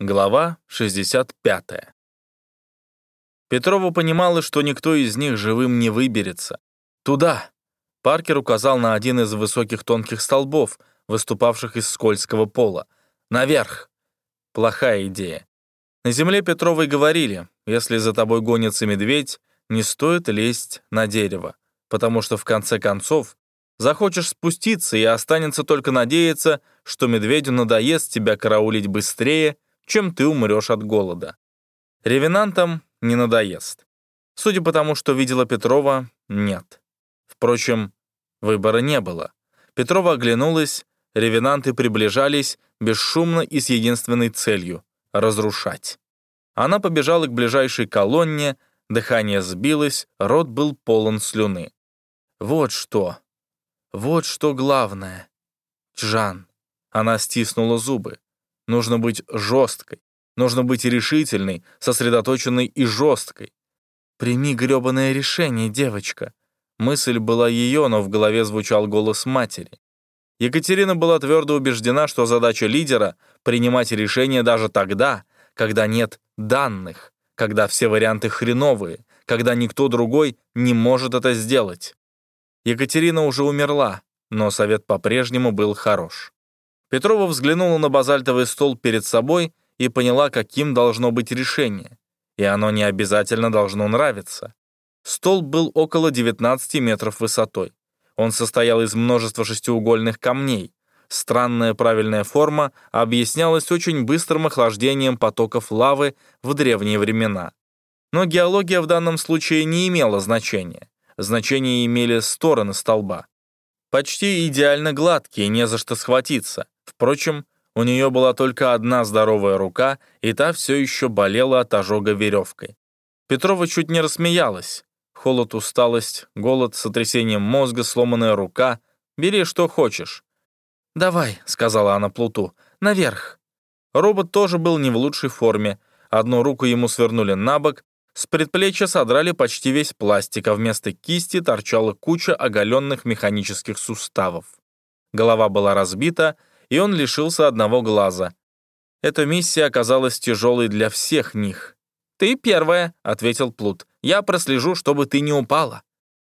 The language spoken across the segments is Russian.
Глава 65. Петрова понимала, что никто из них живым не выберется. «Туда!» Паркер указал на один из высоких тонких столбов, выступавших из скользкого пола. «Наверх!» Плохая идея. На земле Петровой говорили, если за тобой гонится медведь, не стоит лезть на дерево, потому что в конце концов захочешь спуститься и останется только надеяться, что медведю надоест тебя караулить быстрее, чем ты умрешь от голода. Ревенантам не надоест. Судя по тому, что видела Петрова, нет. Впрочем, выбора не было. Петрова оглянулась, ревенанты приближались бесшумно и с единственной целью — разрушать. Она побежала к ближайшей колонне, дыхание сбилось, рот был полон слюны. Вот что. Вот что главное. Джан. Она стиснула зубы. Нужно быть жесткой. Нужно быть решительной, сосредоточенной и жесткой. «Прими грёбаное решение, девочка». Мысль была ее, но в голове звучал голос матери. Екатерина была твердо убеждена, что задача лидера — принимать решения даже тогда, когда нет данных, когда все варианты хреновые, когда никто другой не может это сделать. Екатерина уже умерла, но совет по-прежнему был хорош. Петрова взглянула на базальтовый стол перед собой и поняла, каким должно быть решение. И оно не обязательно должно нравиться. Стол был около 19 метров высотой. Он состоял из множества шестиугольных камней. Странная правильная форма объяснялась очень быстрым охлаждением потоков лавы в древние времена. Но геология в данном случае не имела значения. Значение имели стороны столба. Почти идеально гладкие, не за что схватиться. Впрочем, у нее была только одна здоровая рука, и та все еще болела от ожога веревкой. Петрова чуть не рассмеялась. Холод, усталость, голод, сотрясением мозга, сломанная рука. Бери, что хочешь. «Давай», — сказала она Плуту, — «наверх». Робот тоже был не в лучшей форме. Одну руку ему свернули на бок, с предплечья содрали почти весь пластик, а вместо кисти торчала куча оголенных механических суставов. Голова была разбита, и он лишился одного глаза. Эта миссия оказалась тяжелой для всех них. «Ты первая», — ответил Плут. «Я прослежу, чтобы ты не упала».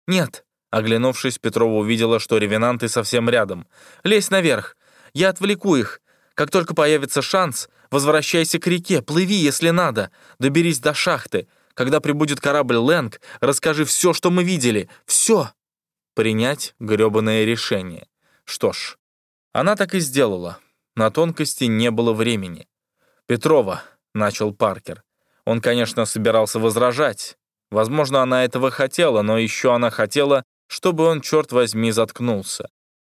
«Нет», — оглянувшись, Петрова увидела, что ревенанты совсем рядом. «Лезь наверх. Я отвлеку их. Как только появится шанс, возвращайся к реке, плыви, если надо. Доберись до шахты. Когда прибудет корабль Лэнг, расскажи все, что мы видели. Все!» Принять грёбаное решение. Что ж, она так и сделала. На тонкости не было времени. «Петрова», — начал Паркер. Он, конечно, собирался возражать. Возможно, она этого хотела, но еще она хотела, чтобы он, черт возьми, заткнулся.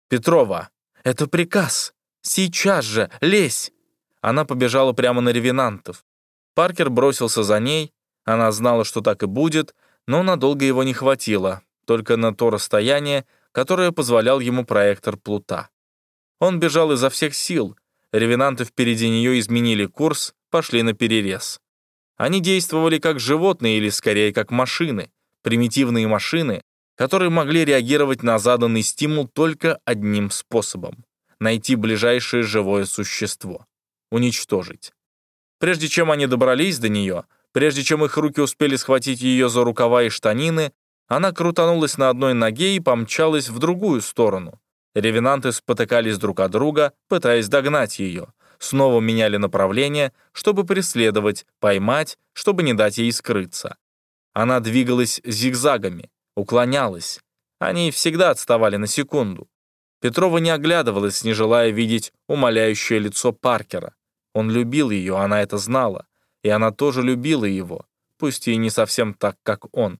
«Петрова, это приказ! Сейчас же! Лезь!» Она побежала прямо на ревенантов. Паркер бросился за ней. Она знала, что так и будет, но надолго его не хватило, только на то расстояние, которое позволял ему проектор Плута. Он бежал изо всех сил. Ревенанты впереди нее изменили курс, пошли на перерез. Они действовали как животные или скорее как машины, примитивные машины, которые могли реагировать на заданный стимул только одним способом — найти ближайшее живое существо, уничтожить. Прежде чем они добрались до нее, прежде чем их руки успели схватить ее за рукава и штанины, она крутанулась на одной ноге и помчалась в другую сторону. Ревенанты спотыкались друг от друга, пытаясь догнать ее. Снова меняли направление, чтобы преследовать, поймать, чтобы не дать ей скрыться. Она двигалась зигзагами, уклонялась. Они всегда отставали на секунду. Петрова не оглядывалась, не желая видеть умоляющее лицо Паркера. Он любил ее, она это знала. И она тоже любила его, пусть и не совсем так, как он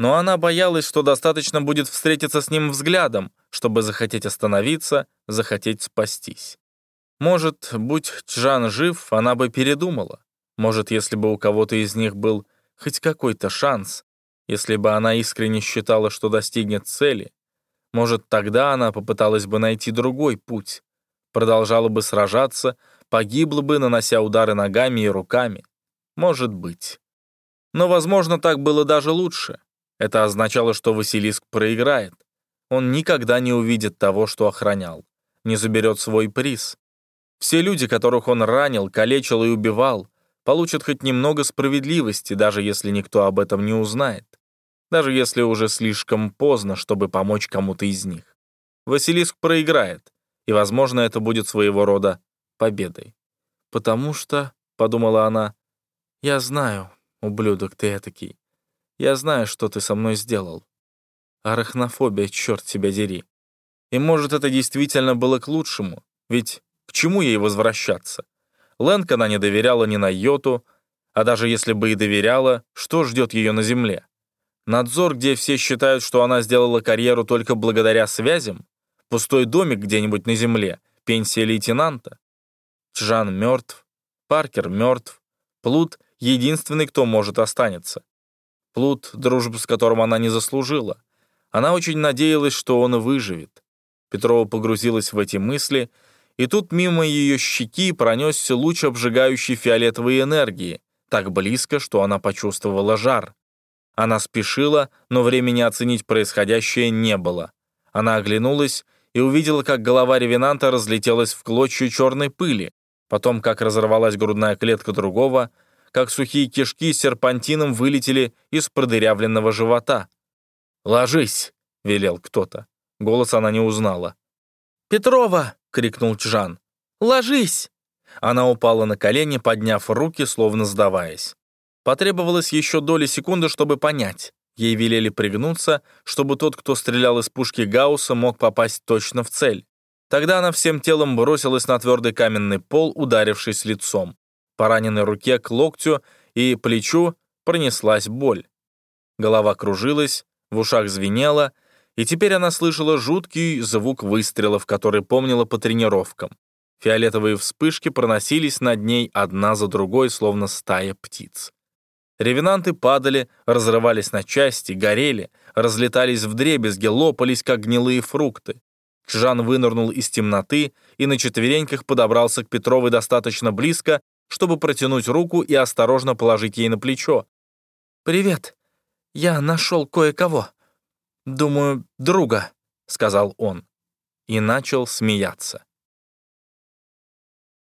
но она боялась, что достаточно будет встретиться с ним взглядом, чтобы захотеть остановиться, захотеть спастись. Может, будь Чжан жив, она бы передумала. Может, если бы у кого-то из них был хоть какой-то шанс, если бы она искренне считала, что достигнет цели, может, тогда она попыталась бы найти другой путь, продолжала бы сражаться, погибла бы, нанося удары ногами и руками. Может быть. Но, возможно, так было даже лучше. Это означало, что Василиск проиграет. Он никогда не увидит того, что охранял, не заберет свой приз. Все люди, которых он ранил, калечил и убивал, получат хоть немного справедливости, даже если никто об этом не узнает. Даже если уже слишком поздно, чтобы помочь кому-то из них. Василиск проиграет, и, возможно, это будет своего рода победой. «Потому что», — подумала она, — «я знаю, ублюдок ты этакий. Я знаю, что ты со мной сделал. Арахнофобия, черт тебя дери. И может, это действительно было к лучшему, ведь к чему ей возвращаться? Лэнк она не доверяла ни на йоту, а даже если бы и доверяла, что ждет ее на земле? Надзор, где все считают, что она сделала карьеру только благодаря связям? Пустой домик где-нибудь на земле? Пенсия лейтенанта? Джан мертв, Паркер мертв, Плут — единственный, кто может останется. Плут — дружбу с которым она не заслужила. Она очень надеялась, что он выживет. Петрова погрузилась в эти мысли, и тут мимо ее щеки пронесся луч обжигающей фиолетовой энергии, так близко, что она почувствовала жар. Она спешила, но времени оценить происходящее не было. Она оглянулась и увидела, как голова ревенанта разлетелась в клочья черной пыли, потом как разорвалась грудная клетка другого, как сухие кишки серпантином вылетели из продырявленного живота. «Ложись!» — велел кто-то. Голос она не узнала. «Петрова!» — крикнул Чжан. «Ложись!» Она упала на колени, подняв руки, словно сдаваясь. Потребовалось еще доли секунды, чтобы понять. Ей велели пригнуться, чтобы тот, кто стрелял из пушки Гаусса, мог попасть точно в цель. Тогда она всем телом бросилась на твердый каменный пол, ударившись лицом. По раненой руке к локтю и плечу пронеслась боль. Голова кружилась, в ушах звенело, и теперь она слышала жуткий звук выстрелов, который помнила по тренировкам. Фиолетовые вспышки проносились над ней одна за другой, словно стая птиц. Ревенанты падали, разрывались на части, горели, разлетались в дребезги, лопались, как гнилые фрукты. Жан вынырнул из темноты и на четвереньках подобрался к Петровой достаточно близко, чтобы протянуть руку и осторожно положить ей на плечо. «Привет. Я нашел кое-кого», «Думаю, друга», — сказал он. И начал смеяться.